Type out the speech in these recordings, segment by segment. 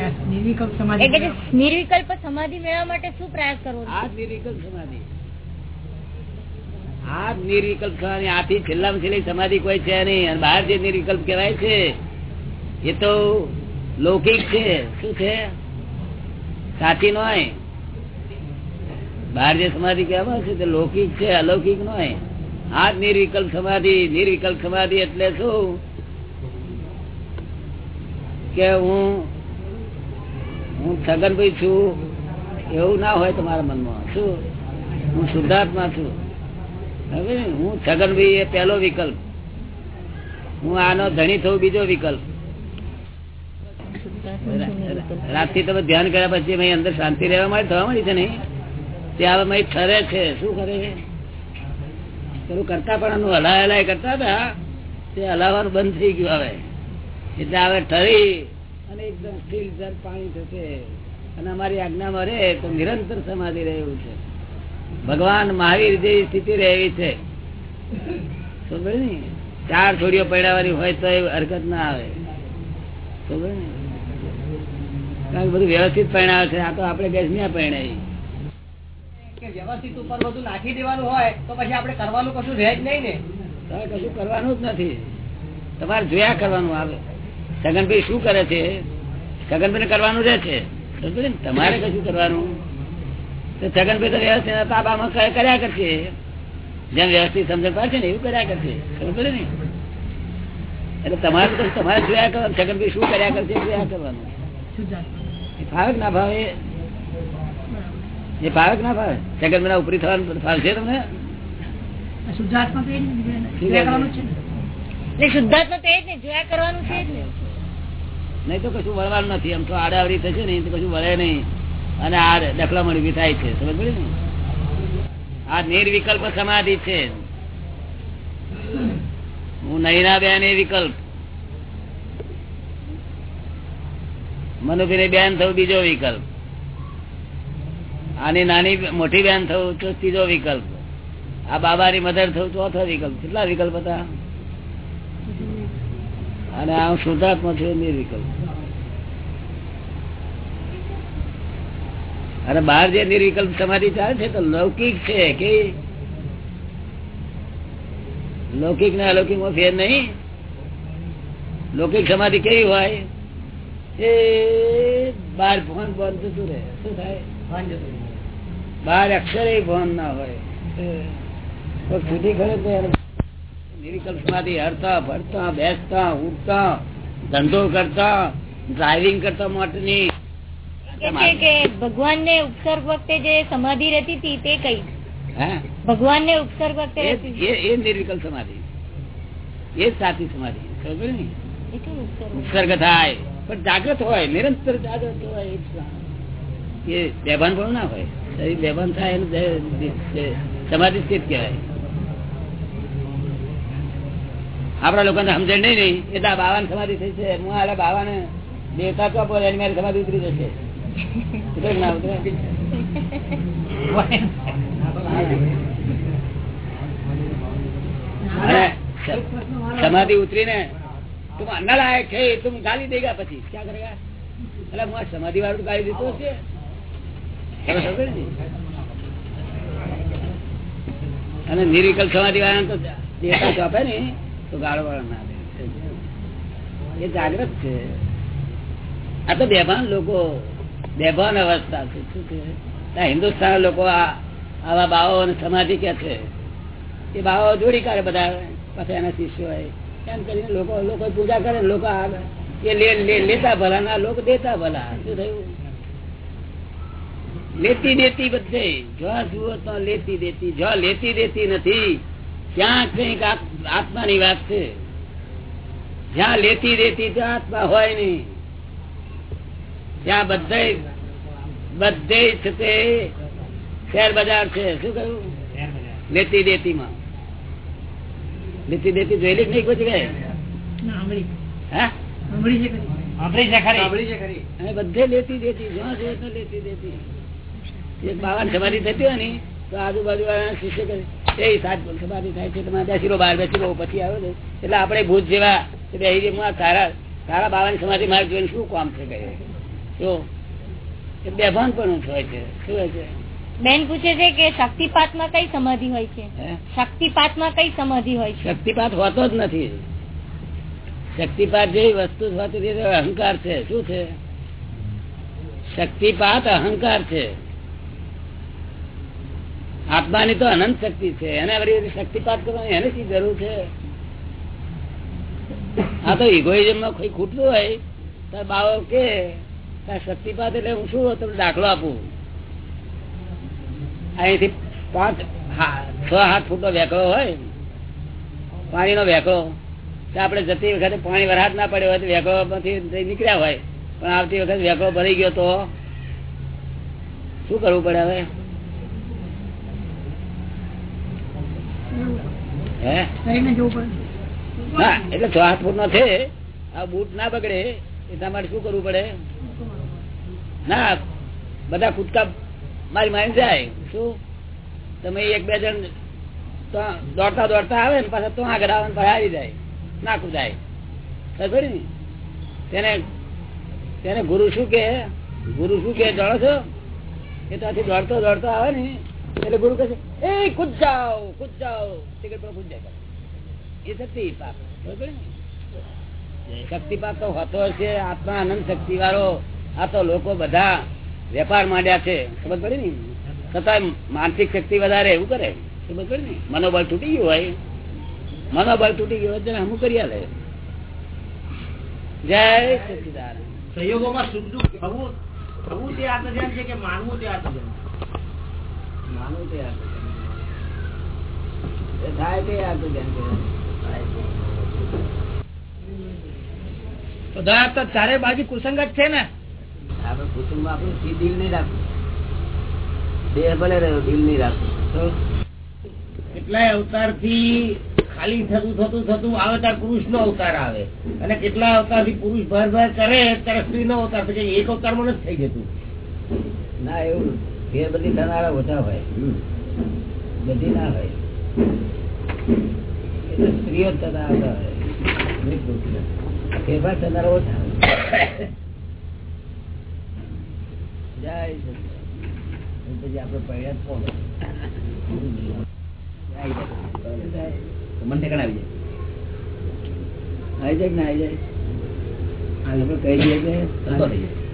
નિર્વિકલ્પ સમાધિ એટલે નિર્વિકલ્પ સમાધિ મેળવવા માટે શું પ્રયાસ કરવો? આ નિર્વિકલ્પ સમાધિ. આ નિર્વિકલ્પ સમાધિ. આથી છેલ્લામાં છેલ્લી સમાધિ કોઈ છે નહીં. અને બહાર જે નિર્વિકલ્પ કહેવાય છે એ તો લૌકિક છે. શું છે? સાચી નો બહાર જે સમાધિ કહેવાય છે તે લૌકિક છે અલૌકિક નો આ નિર્વિકલ્પ સમાધિ. નિર્વિકલ્પ સમાધિ એટલે શું? કે હું હું છગનભાઈ છું. એવું ના હોય તમારા મનમાં. શું? હું શુદ્ધાત્મા છું. હવે હું છગનભાઈ એ પહેલો વિકલ્પ. હું આનો ધણી થવું બીજો વિકલ્પ. રાતથી તમે ધ્યાન કર્યા પછી મેં અંદર શાંતિ રહેવા માટે થવા મળી છે નહીં તે હવે ઠરે છે. શું કરે છે? પેલું કરતા પણ એનું હલાય હલાય કરતા હતા. તે હલાવવાનું બંધ થઈ ગયું હવે. એટલે હવે ઠરી. અને એકદમ સ્થિર જળ પાણી થશે. અને અમારી આજ્ઞામાં રહે તો નિરંતર સમાધિ રહેવું છે. ભગવાન મહાવીર જેવી સ્થિતિ રહેવી છે. ને ચાર છોડીઓ પડાવવાની હોય તો એ હરકત ના આવે. ને કારણ કે બધું વ્યવસ્થિત પરિણામ છે. આ તો આપણે બેસમ્યા પરિણાવી કે વ્યવસ્થિત ઉપર બધું નાખી દેવાનું હોય તો પછી આપણે કરવાનું કશું રહે જ નહીં ને. કશું કરવાનું જ નથી. તમારે જોયા કરવાનું આવે. છગનભાઈ શું કરે છે? છગનભાઈ કરવાનું રહે છે? તમારે કશું કરવાનું? તો છગનભાઈ તો વ્યવસ્થિત તાબામાં કર્યા કરશે. જેમ વ્યવસ્થિત સમજણ પડશે ને એવું કર્યા કરશે. ખબર ને? એટલે તમારે તો તમારે જોયા કરવાનું. છગનભાઈ શું કર્યા કરશે જોયા કરવાનું. કે ના ભાવે એ ભાવે ના ભાવે છગનભાઈ ઉપરી થવાનું ભાવશે તમને? શુદ્ધાત્મા તો એ જ જોયા કરવાનું જ છે ને. નહીં તો કશું વળવાનું નથી. આમ તો આડાવડી થશે ને કશું વળે નહીં. અને આ દખલામણ ઊભી થાય છે. સમજ પડે ને? આ નિર્વિકલ્પ સમાધિ છે. હું નૈના બેન એ વિકલ્પ. મનુભીને બેન થવું બીજો વિકલ્પ. આની નાની મોટી બેન થવું તો ત્રીજો વિકલ્પ. આ બાબાની મધર થવું ચોથો વિકલ્પ. કેટલા વિકલ્પ હતા? અને આ શુદ્ધાત્મા છે નિર્વિકલ્પ અને બહાર જે નિર્વિકલ્પ સમાધિ ચાલે છે તો લૌકિક છે કે લૌકિક ને અલૌકિકમાં ફેર નહીં? લૌકિક સમાધિ કેવી હોય? એ બાર ફોન બંધ જતું રહે. શું થાય? બાર અક્ષરે ફોન ના હોય. તો સુધી ખરે તો માંથી હરતા ભરતા બેસતા ઉઠતા ધંધો કરતા ડ્રાઇવિંગ કરતા માટેની કે ભગવાન ને ઉપસર્ગ વખતે જે સમાધિ રહેતી હતી તે કઈ? ભગવાન ને ઉપસર્ગ વખતે એ નિર્વિકલ્પ સમાધિ. એ સાચી સમાધિ. ખબર ને ઉપસર્ગ? થાય. પણ જાગ્રત હોય નિરંતર જાગ્રત હોય એ બેભાન પણ ના હોય. બેભાન થાય સમાધિ સ્થિત કહેવાય. આપડા લોકો ને સમજણ નહીં નહીં એટલે આ સમાધિ થઈ છે. હું આ બાવાને દેવતા તો આપો, એની મારી સમાધિ ઉતરી જશે. સમાધિ ઉતરીને તું અન્ના લાયક છે તું ગાલી દેગા પછી. ક્યાં કરેગા એટલે હું આ સમાધિ વાળું ગાલી દીધું છે. અને નિરિકલ સમાધિ વાળા તો આપે ને. તો ગાળો વાળા ના દે. એ જાગ્રત છે. આ તો બેભાન લોકો, બેભાન અવસ્થા છે. શું કે હિન્દુસ્તાન લોકો આવા બાવો સમાધિ કે છે? એ બાવો જોડી કાઢે બધા પછી એના શિષ્યો હોય. એમ કરીને લોકો લોકો પૂજા કરે લોકો એ લેતા ભલા ના લોકો દેતા ભલા. શું થયું? લેતી દેતી બધે. જ્યાં જુઓ તો લેતી દેતી. જ્યાં લેતી દેતી નથી ત્યાં કંઈક આત્મા ની વાત છે. જ્યાં લેતી દેતી ત્યાં આત્મા હોય નહીં. ત્યાં બધે બધે છે તે શેર બજાર છે. શું કહ્યું? લેતી દેતી માં લેતી દેતી જોયેલી નહીં કોઈ જગ્યાએ? બધે લેતી દેતી જ્યાં જોઈએ લેતી દેતી. એક બાવા જવાની થતી હોય ને તો આજુબાજુ વાળા શિષ્ય કરે એ સાત સમાધિ થાય છે. તમારે બેસી રહો બહાર બેસી રહો પછી આવ્યો ને એટલે આપણે ભૂત જેવા બેસી હું આ તારા તારા બાવાની સમાધિ મારે જોઈને શું કામ છે કહે જો એ બેભાન પણ હોય છે. શું હોય છે? બેન પૂછે છે કે શક્તિપાતમાં કઈ સમાધિ હોય છે? શક્તિપાતમાં કઈ સમાધિ હોય છે? શક્તિપાત હોતો જ નથી. શક્તિપાત જેવી વસ્તુ હોતી અહંકાર છે. શું છે? શક્તિપાત અહંકાર છે. આત્માની તો અનંત શક્તિ છે. એને વળી શક્તિપાત કરવાની એને શી જરૂર છે. આ તો ઇગોઇઝમમાં કોઈ ખૂટતું હોય, તો બાવો કે શક્તિપાત એટલે હું શું તમને દાખલો આપું? અહીંથી પાંચ છ હાથ ફૂટનો વેકળો હોય, પાણીનો વેકળો તો જતી વખતે પાણી વરસાદ ના પડ્યો હોય તો વેકળો માંથી નીકળ્યા હોય. પણ આવતી વખતે વેકળો ભરી ગયો તો શું કરવું પડે હવે હે કરીને જવું પડે ના એટલે છ હાથ ફૂટ નો છે. આ બૂટ ના બગડે. એટલા માટે શું કરવું પડે? ના બધા કૂદકા મારી મારી જાય. શું? તમે એક બે જણ દોડતા દોડતા આવે ને પાછા તો આગળ આવે ને પાછા જાય. ના કુદાય. ખબર ને? તેને તેને ગુરુ શું કે ગુરુ શું કે જાણો છો? એ ત્યાંથી દોડતો દોડતો આવે ને. એટલે ગુરુ કહે એ કૂદ જાઓ કૂદ જાઓ. ટિકિટ પર કૂદ જાય. એ શક્તિ પાપ બરોબર શક્તિ પાપ તો હોતો છે આત્મા આનંદ શક્તિ વાળો આ તો લોકો બધા વેપાર માંડ્યા છે. ખબર પડે ને? છતાં માનસિક શક્તિ વધારે એવું કરે. ખબર પડે ને? મનોબળ તૂટી ગયું હોય. મનોબળ તૂટી ગયું હોય હમું કરી આલે. જય સચિદાન સહયોગોમાં સુખ દુઃખ થવું થવું તે આત્મધ્યાન છે કે માનવું તે આત્મધ્યાન? માનવું તે આત્મજ્ઞાન. થાય તે આત્મજ્ઞાન કહેવાય. તો દયા તો ચારે બાજુ કુસંગત છે ને? આપડે કુસંગ આપણું સી દિલ નહીં રાખવું દેહ ભલે રહ્યો દિલ નહીં રાખવું કેટલાય અવતારથી ખાલી થતું થતું થતું આવે ત્યારે પુરુષ નો અવતાર આવે. અને કેટલા અવતારથી પુરુષ ભર ભર કરે ત્યારે સ્ત્રી નો અવતાર. પછી એક અવતારમાં નથી થઈ જતું. ના એવું બધી થનારા ઓછા હોય. બધી ના હોય. એટલે સ્ત્રીઓ થતા આવતા હોય. ફેરફાર થનારા ઓછા જય પછી આપડે પડ્યા જ કોણ? આવી જાય. આવી જાય ના આવી જાય? આપણે કહી દઈએ કે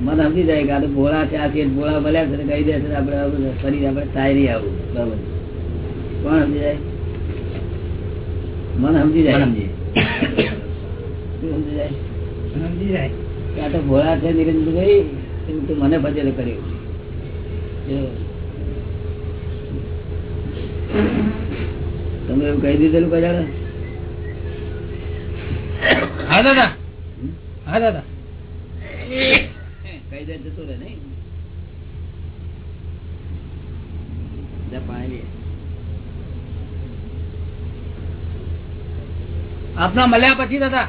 મન સમજી જાય કે આ તો ભોળા છે આ છે ભોળા ભલ્યા છે કહી દે છે આપણે ફરી આપણે થાય આવું બરાબર. કોણ સમજી જાય? મન સમજી જાય. સમજી જાય. સમજી જાય? આ તો ભોળા છે નિરંજનભાઈ તો મને ભજેલ કર્યું તમે એવું કહી દીધેલું કજાડે હા દાદા. હા દાદા. કહી દે જતું રહે નહીં. આપના મળ્યા પછી દાદા.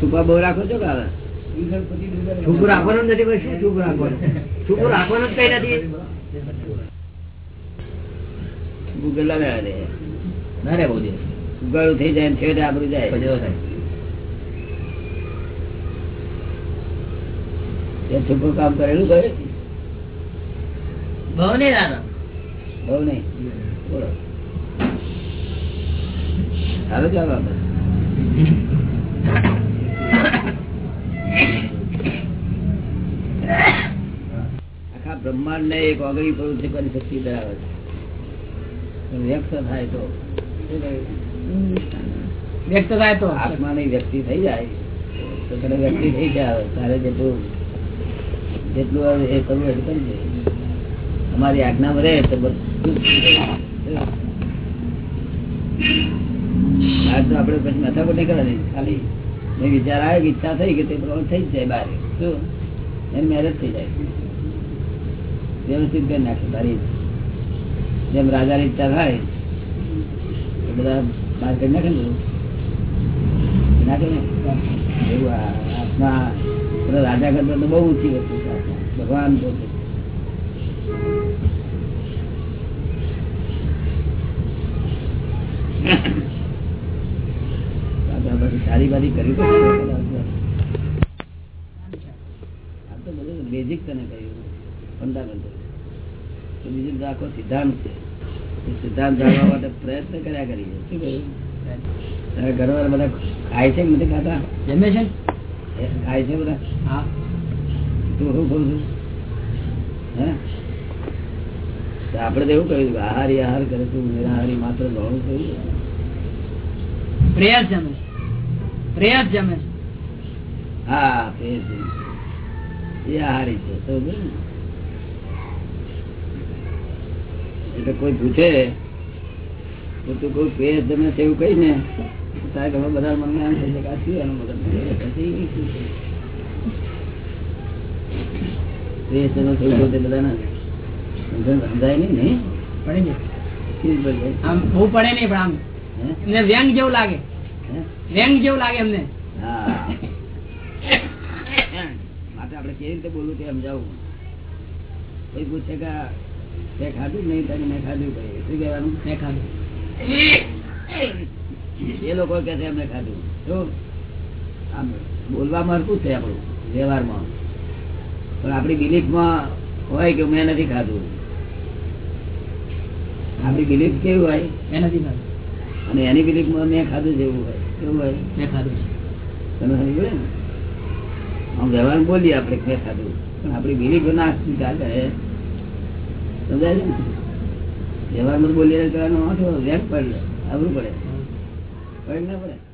છુપા બહુ રાખો છો કાલે હવે? રાખવાનું નથી ભાઈ શું છૂપું રાખવાનું? છૂપું રાખવાનું કઈ નથી. છુપું કેટલા ના રે બહુ દિવસ. ઉગાડું થઈ જાય છેવટે આબરૂ જાય. છુપું કામ કરેલું કરે? બહુ નહીં દાદા બહુ નહીં? બોલો. આખા બ્રહ્માંડ ને એક ઓગણી પ્રવૃત્તિ કરી શક્તિ ધરાવે છે. વ્યક્ત થાય તો શું? વ્યક્ત થાય તો. આત્માની વ્યક્તિ થઈ જાય. તો તને વ્યક્તિ થઈ જાય. તારે જેટલું જેટલું એ કરવું એટલું કરી દે. અમારી આજ્ઞા રહે તો આજ તો પછી માથાકૂટ નહીં કરવાની ખાલી મેં વિચાર આવે, ઈચ્છા થઈ કે તે પ્રમાણે થઈ જાય બહાર શું? એની મેરેજ થઈ જાય. વ્યવસ્થિત કરી નાખે. તારી જેમ રાજાની ઈચ્છા થાય બધા બહાર કરી નાખે ને નાખે ને? એવું આત્મા રાજા કરતા તો બહુ ઊંચી વસ્તુ ભગવાન પોતે સારી બારી કરી બેઝિક તને કહ્યું. તો બીજું આખો સિદ્ધાંત છે. સિદ્ધાંત જાણવા માટે પ્રયત્ન કર્યા કરીએ. તારા ઘરવાળા બધા ખાય છે નથી ખાતા? જમે છે? ખાય છે બધા? હા. તું શું કહું છું. હે? તો તો એવું કહ્યું આહારી આહાર કરે તું નિરાહારી માત્ર ઘણું કહ્યું પ્રેયર જમે. પ્રેયર જમે હા. એ આહારી છે સમજ્યો ને? એટલે કોઈ પૂછે તો તું કોઈ પેજ તમે છે એવું કહીશ ને તારે ઘરમાં બધા મને એમ થઈ જાય શું એનું માટે આપડે કેવી રીતે બોલવું તે સમજાવું. કોઈ પૂછે કે તે ખાધું નહીં તારી મેં ખાધું કઈ? શું કહેવાનું? મેં ખાધું. એ લોકો કે છે એમને ખાધું. તો આમ બોલવામાં હરકું છે આપણું વ્યવહારમાં. પણ આપણી બિલીફમાં હોય કે મેં નથી ખાધું? આપણી બિલીફ કેવી હોય? મેં નથી ખાધું. અને એની બિલીફમાં મેં ખાધું છે એવું હોય? કેવું હોય? મેં ખાધું છે. તમે સમજો ને? આમ વ્યવહાર બોલીએ આપણે મેં ખાધું. પણ આપણી બિલીફ ના ને વ્યવહારમાં બોલીએ કરવાનો વાંધો વ્યક્ત પડે આવરું પડે. પડે ના પડે.